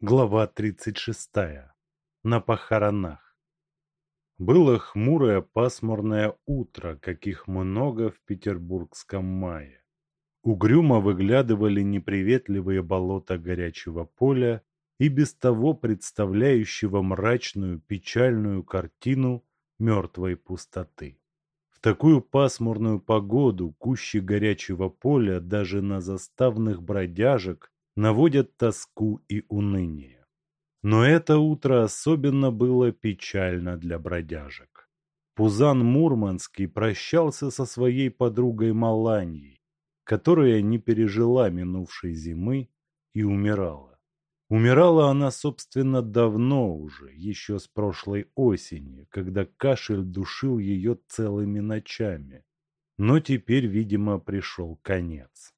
Глава 36. На похоронах. Было хмурое пасмурное утро, каких много в петербургском мае. Угрюмо выглядывали неприветливые болота горячего поля и без того представляющего мрачную печальную картину мертвой пустоты. В такую пасмурную погоду кущи горячего поля даже на заставных бродяжек наводят тоску и уныние. Но это утро особенно было печально для бродяжек. Пузан Мурманский прощался со своей подругой Маланьей, которая не пережила минувшей зимы и умирала. Умирала она, собственно, давно уже, еще с прошлой осени, когда кашель душил ее целыми ночами. Но теперь, видимо, пришел конец.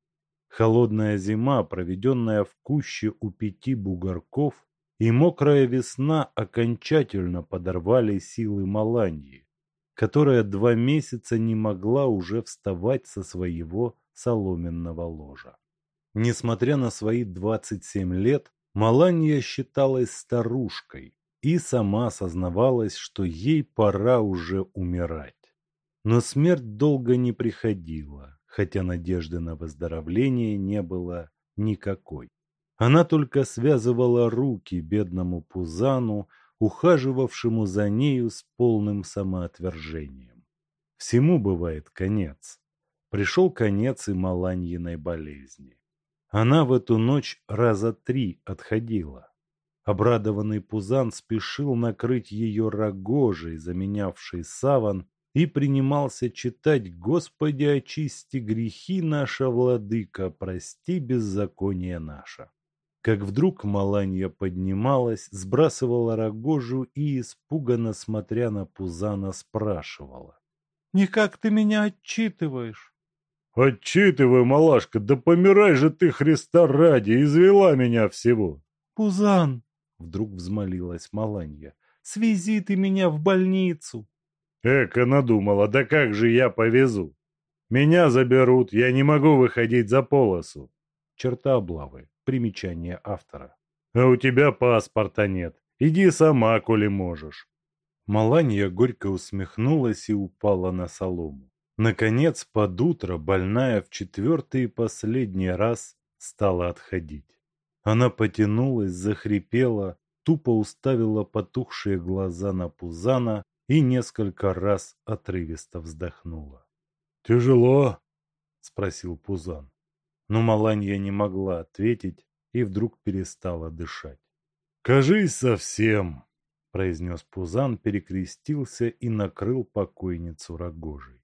Холодная зима, проведенная в куще у пяти бугорков, и мокрая весна окончательно подорвали силы Маланьи, которая два месяца не могла уже вставать со своего соломенного ложа. Несмотря на свои 27 лет, Маланья считалась старушкой и сама сознавалась, что ей пора уже умирать. Но смерть долго не приходила хотя надежды на выздоровление не было никакой. Она только связывала руки бедному Пузану, ухаживавшему за нею с полным самоотвержением. Всему бывает конец. Пришел конец и Маланьиной болезни. Она в эту ночь раза три отходила. Обрадованный Пузан спешил накрыть ее рогожей, заменявшей саван, и принимался читать «Господи, очисти грехи наша, владыка, прости беззаконие наше». Как вдруг Маланья поднималась, сбрасывала рогожу и, испуганно смотря на Пузана, спрашивала. «Никак ты меня отчитываешь?» «Отчитывай, малашка, да помирай же ты, Христа ради, извела меня всего!» «Пузан!» — вдруг взмолилась Маланья. «Свези ты меня в больницу!» Эка надумала, да как же я повезу? Меня заберут, я не могу выходить за полосу. Черта облавы. Примечание автора. А у тебя паспорта нет. Иди сама, коли можешь. Маланья горько усмехнулась и упала на солому. Наконец, под утро, больная в четвертый и последний раз стала отходить. Она потянулась, захрипела, тупо уставила потухшие глаза на Пузана и несколько раз отрывисто вздохнула. «Тяжело?» — спросил Пузан. Но Маланья не могла ответить и вдруг перестала дышать. «Кажись, совсем!» — произнес Пузан, перекрестился и накрыл покойницу рогожей.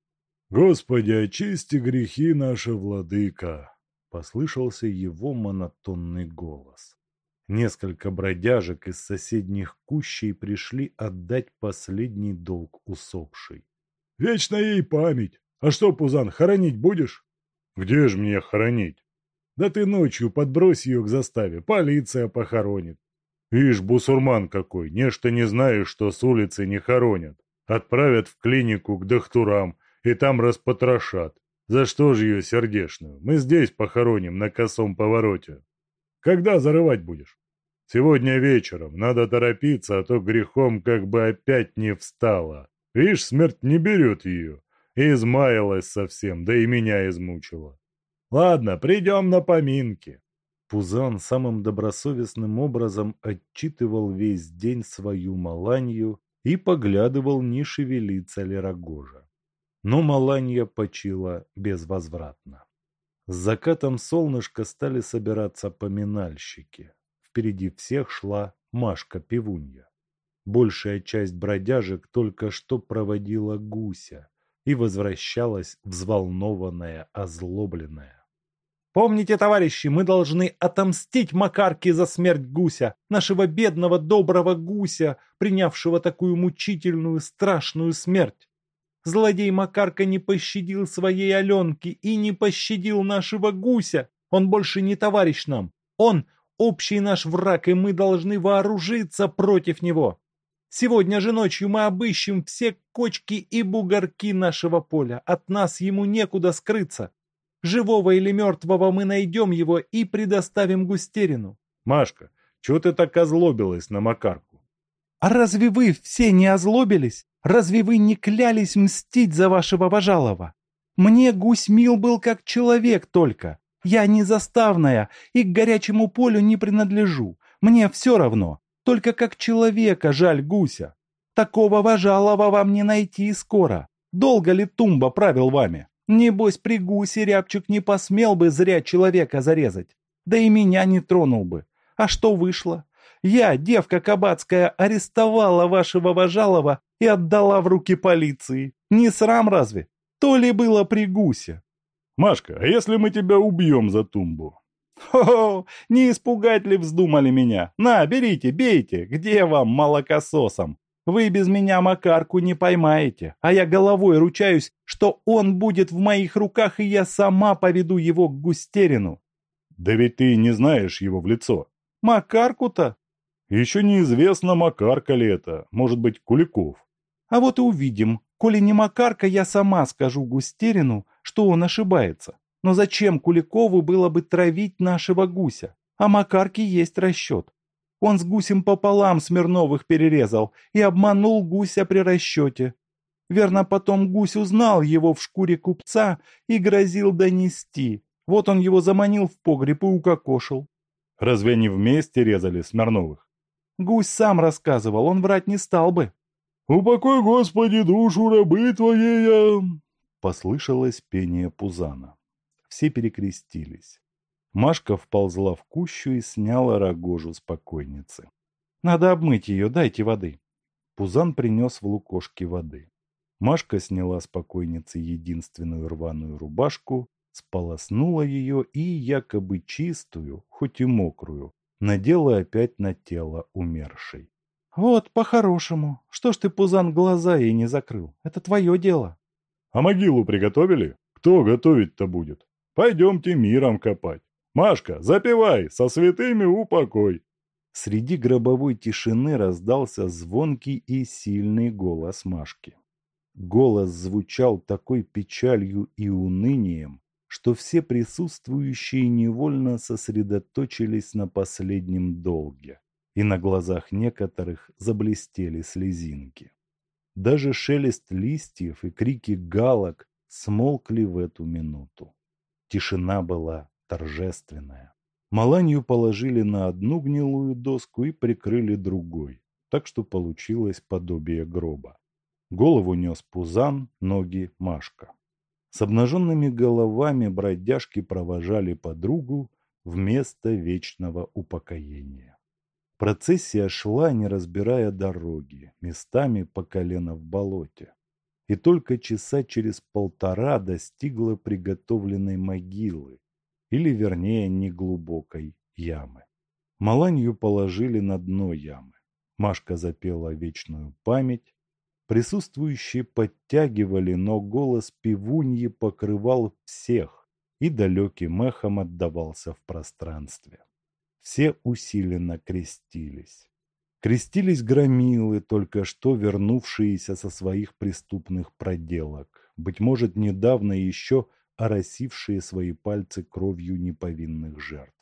«Господи, очисти грехи наши, владыка!» — послышался его монотонный голос. Несколько бродяжек из соседних кущей пришли отдать последний долг усопшей. «Вечна ей память! А что, Пузан, хоронить будешь?» «Где же мне хоронить?» «Да ты ночью подбрось ее к заставе, полиция похоронит». «Ишь, бусурман какой, нечто не знаешь, что с улицы не хоронят. Отправят в клинику к дохтурам и там распотрошат. За что же ее сердешную? Мы здесь похороним на косом повороте». Когда зарывать будешь? Сегодня вечером. Надо торопиться, а то грехом как бы опять не встала. Видишь, смерть не берет ее. измаялась совсем, да и меня измучила. Ладно, придем на поминки. Пузан самым добросовестным образом отчитывал весь день свою Маланью и поглядывал, не шевелится ли рогожа. Но Маланья почила безвозвратно. С закатом солнышка стали собираться поминальщики. Впереди всех шла Машка-пивунья. Большая часть бродяжек только что проводила гуся и возвращалась взволнованная, озлобленная. «Помните, товарищи, мы должны отомстить Макарке за смерть гуся, нашего бедного доброго гуся, принявшего такую мучительную страшную смерть. Злодей Макарка не пощадил своей Аленки и не пощадил нашего гуся. Он больше не товарищ нам. Он общий наш враг, и мы должны вооружиться против него. Сегодня же ночью мы обыщем все кочки и бугорки нашего поля. От нас ему некуда скрыться. Живого или мертвого мы найдем его и предоставим Густерину. Машка, Чего ты так озлобилась на Макарку? А разве вы все не озлобились? Разве вы не клялись мстить за вашего вожалова? Мне гусь мил был как человек только. Я не заставная и к горячему полю не принадлежу. Мне все равно. Только как человека жаль гуся. Такого вожалова вам не найти скоро. Долго ли Тумба правил вами? Небось, при гусе рябчик не посмел бы зря человека зарезать. Да и меня не тронул бы. А что вышло? Я, девка кабацкая, арестовала вашего вожалова и отдала в руки полиции. Не срам разве? То ли было при гусе. Машка, а если мы тебя убьем за тумбу? Хо-хо, не испугать ли вздумали меня? На, берите, бейте, где вам, молокососом? Вы без меня Макарку не поймаете, а я головой ручаюсь, что он будет в моих руках, и я сама поведу его к Густерину. Да ведь ты не знаешь его в лицо. Макарку-то? Еще неизвестно, Макарка ли это, может быть, Куликов. А вот и увидим. Коли не Макарка, я сама скажу Густерину, что он ошибается. Но зачем Куликову было бы травить нашего гуся? А Макарке есть расчет. Он с гусем пополам Смирновых перерезал и обманул гуся при расчете. Верно, потом гусь узнал его в шкуре купца и грозил донести. Вот он его заманил в погреб и укокошил. Разве они вместе резали Смирновых? Гусь сам рассказывал, он врать не стал бы. «Упокой, Господи, душу рабы твоей!» Послышалось пение Пузана. Все перекрестились. Машка вползла в кущу и сняла рогожу с покойницы. «Надо обмыть ее, дайте воды». Пузан принес в лукошке воды. Машка сняла с покойницы единственную рваную рубашку, сполоснула ее и, якобы чистую, хоть и мокрую, надела опять на тело умершей. «Вот, по-хорошему. Что ж ты, Пузан, глаза ей не закрыл? Это твое дело». «А могилу приготовили? Кто готовить-то будет? Пойдемте миром копать. Машка, запивай, со святыми упокой». Среди гробовой тишины раздался звонкий и сильный голос Машки. Голос звучал такой печалью и унынием, что все присутствующие невольно сосредоточились на последнем долге и на глазах некоторых заблестели слезинки. Даже шелест листьев и крики галок смолкли в эту минуту. Тишина была торжественная. Маланью положили на одну гнилую доску и прикрыли другой, так что получилось подобие гроба. Голову нес Пузан, ноги Машка. С обнаженными головами бродяжки провожали подругу вместо вечного упокоения. Процессия шла, не разбирая дороги, местами по колено в болоте. И только часа через полтора достигла приготовленной могилы, или вернее неглубокой ямы. Маланью положили на дно ямы. Машка запела вечную память. Присутствующие подтягивали, но голос пивуньи покрывал всех и далеким эхом отдавался в пространстве все усиленно крестились. Крестились громилы, только что вернувшиеся со своих преступных проделок, быть может, недавно еще оросившие свои пальцы кровью неповинных жертв.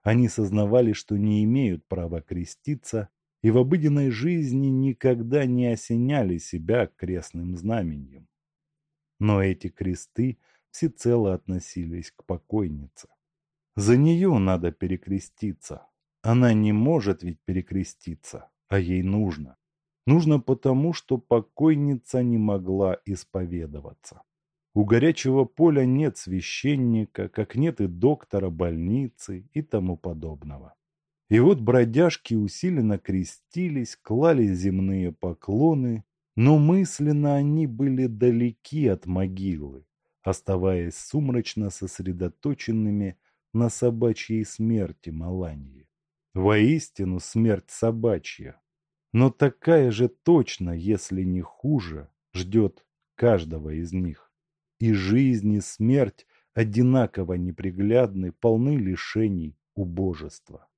Они сознавали, что не имеют права креститься, и в обыденной жизни никогда не осеняли себя крестным знаменем. Но эти кресты всецело относились к покойнице. За нее надо перекреститься. Она не может ведь перекреститься, а ей нужно. Нужно потому, что покойница не могла исповедоваться. У горячего поля нет священника, как нет и доктора больницы и тому подобного. И вот бродяжки усиленно крестились, клали земные поклоны, но мысленно они были далеки от могилы, оставаясь сумрачно сосредоточенными на собачьей смерти Маланьи. Воистину смерть собачья, но такая же точно, если не хуже, ждет каждого из них. И жизнь и смерть одинаково неприглядны, полны лишений убожества.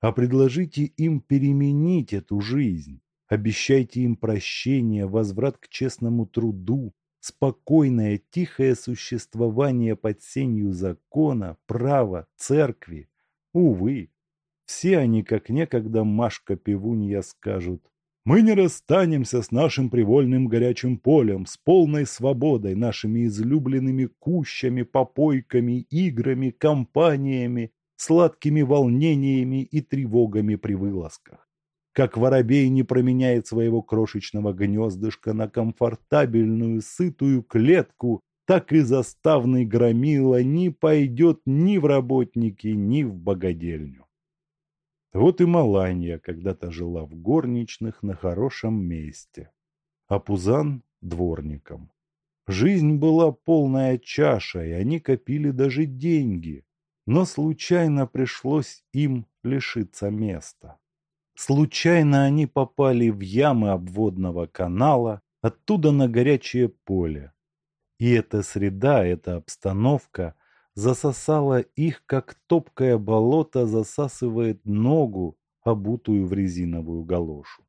А предложите им переменить эту жизнь, обещайте им прощение, возврат к честному труду, спокойное, тихое существование под сенью закона, права, церкви. Увы, все они, как некогда Машка-певунья, скажут «Мы не расстанемся с нашим привольным горячим полем, с полной свободой, нашими излюбленными кущами, попойками, играми, компаниями, сладкими волнениями и тревогами при вылазках. Как воробей не променяет своего крошечного гнездышка на комфортабельную, сытую клетку, так и заставный громила не пойдет ни в работники, ни в богадельню. Вот и Маланья когда-то жила в горничных на хорошем месте, а Пузан – дворником. Жизнь была полная чаша, и они копили даже деньги, но случайно пришлось им лишиться места. Случайно они попали в ямы обводного канала, оттуда на горячее поле, и эта среда, эта обстановка засосала их, как топкое болото засасывает ногу, обутую в резиновую галошу.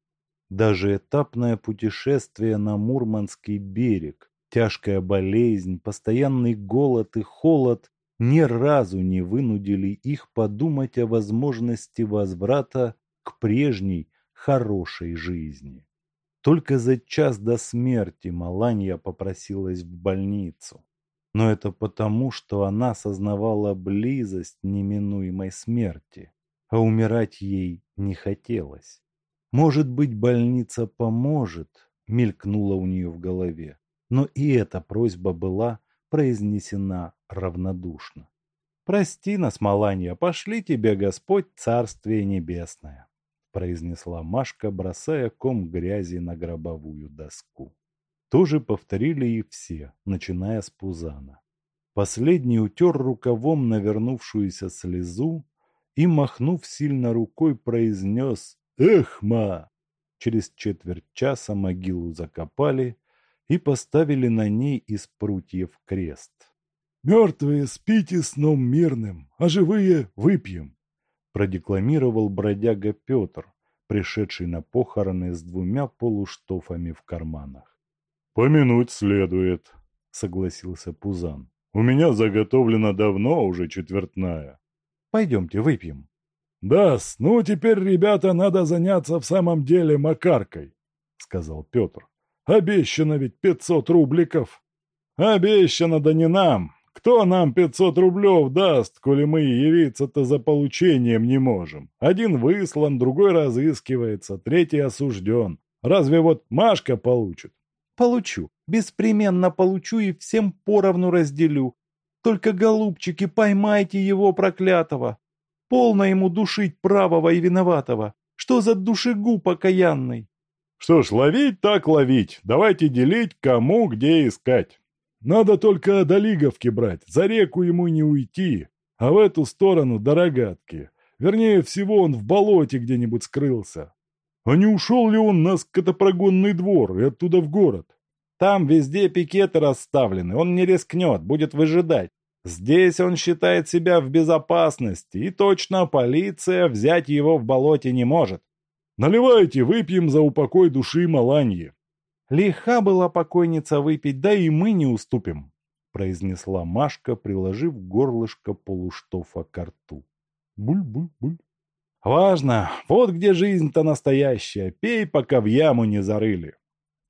Даже этапное путешествие на Мурманский берег, тяжкая болезнь, постоянный голод и холод ни разу не вынудили их подумать о возможности возврата к прежней хорошей жизни. Только за час до смерти Маланья попросилась в больницу. Но это потому, что она сознавала близость неминуемой смерти, а умирать ей не хотелось. Может быть, больница поможет, мелькнула у нее в голове. Но и эта просьба была произнесена равнодушно. «Прости нас, Маланья, пошли тебе Господь Царствие Небесное» произнесла Машка, бросая ком грязи на гробовую доску. Тоже повторили и все, начиная с Пузана. Последний утер рукавом навернувшуюся слезу и, махнув сильно рукой, произнес «Эх, ма!». Через четверть часа могилу закопали и поставили на ней из прутьев крест. «Мертвые спите сном мирным, а живые выпьем», продекламировал бродяга Петр, пришедший на похороны с двумя полуштофами в карманах. «Помянуть следует», — согласился Пузан. «У меня заготовлена давно уже четвертная». «Пойдемте выпьем». да ну теперь, ребята, надо заняться в самом деле макаркой», — сказал Петр. «Обещано ведь пятьсот рубликов». «Обещано, да не нам, кто нам пятьсот рублев даст, коли мы явиться-то за получением не можем? Один выслан, другой разыскивается, третий осужден. Разве вот Машка получит? Получу. Беспременно получу и всем поровну разделю. Только, голубчики, поймайте его проклятого. Полно ему душить правого и виноватого. Что за душегуб окаянный? Что ж, ловить так ловить. Давайте делить, кому где искать. Надо только до Лиговки брать, за реку ему не уйти, а в эту сторону до Рогатки. Вернее всего, он в болоте где-нибудь скрылся. А не ушел ли он на скотопрогонный двор и оттуда в город? Там везде пикеты расставлены, он не рискнет, будет выжидать. Здесь он считает себя в безопасности, и точно полиция взять его в болоте не может. Наливайте, выпьем за упокой души Маланьи. Лиха была покойница выпить, да и мы не уступим, произнесла Машка, приложив горлышко полуштофа к рту. Буль-буль-буль. Важно, вот где жизнь-то настоящая, пей, пока в яму не зарыли.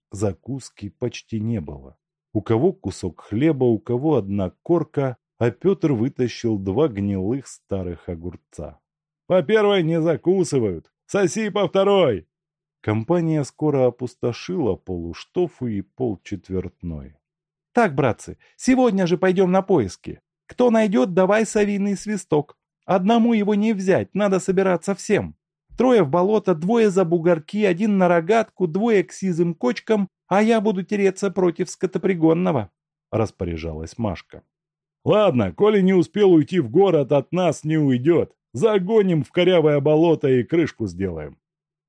Закуски почти не было. У кого кусок хлеба, у кого одна корка, а Петр вытащил два гнилых старых огурца. «По первой не закусывают! Соси по второй!» Компания скоро опустошила полуштофы и полчетвертной. «Так, братцы, сегодня же пойдем на поиски. Кто найдет, давай совиный свисток. Одному его не взять, надо собираться всем. Трое в болото, двое за бугорки, один на рогатку, двое к сизым кочкам, а я буду тереться против скотопригонного», — распоряжалась Машка. «Ладно, коли не успел уйти в город, от нас не уйдет. Загоним в корявое болото и крышку сделаем.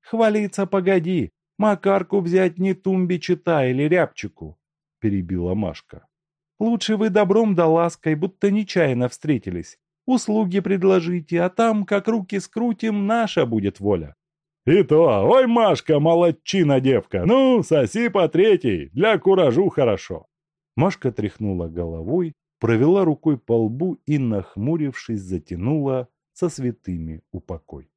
Хвалиться погоди, Макарку взять не Тумби-чита или Рябчику, перебила Машка. Лучше вы добром да лаской, будто нечаянно встретились. Услуги предложите, а там, как руки скрутим, наша будет воля. И то, ой, Машка, молодчина девка, ну, соси по третьей, для куражу хорошо. Машка тряхнула головой, провела рукой по лбу и, нахмурившись, затянула со святыми упокой.